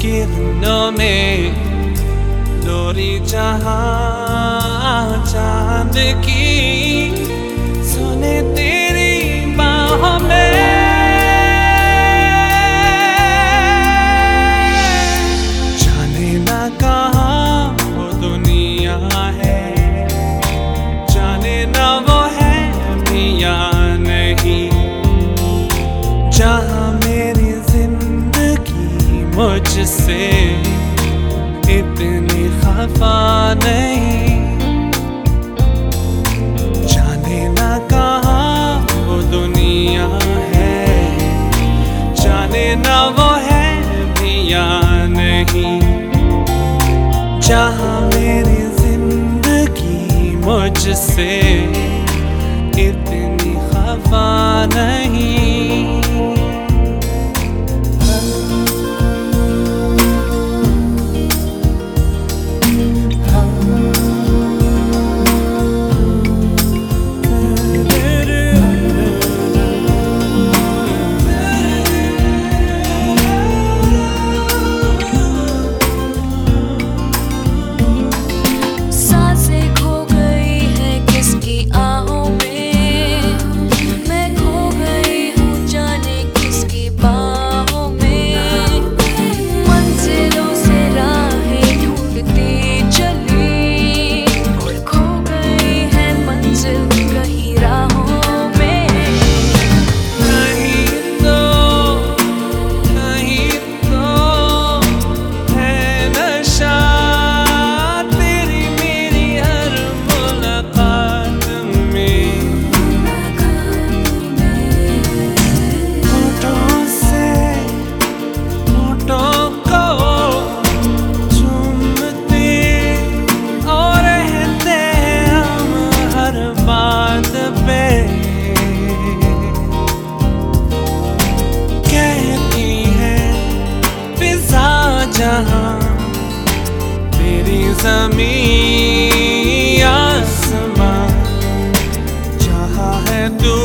सपनों में डोरी जहाँ चाँद की सुने तेरी बाह में। जाने ना कहा वो दुनिया है। मुझसे इतनी खफा नहीं। जाने ना कहा वो दुनिया है। जाने ना वो है भी या नहीं। जहाँ मेरी ज़िंदगी मुझसे इतनी खफा नहीं। जहाँ तेरी ज़मीन आसमां जहाँ है तू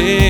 जहाँ मेरी ज़िंदगी मुझसे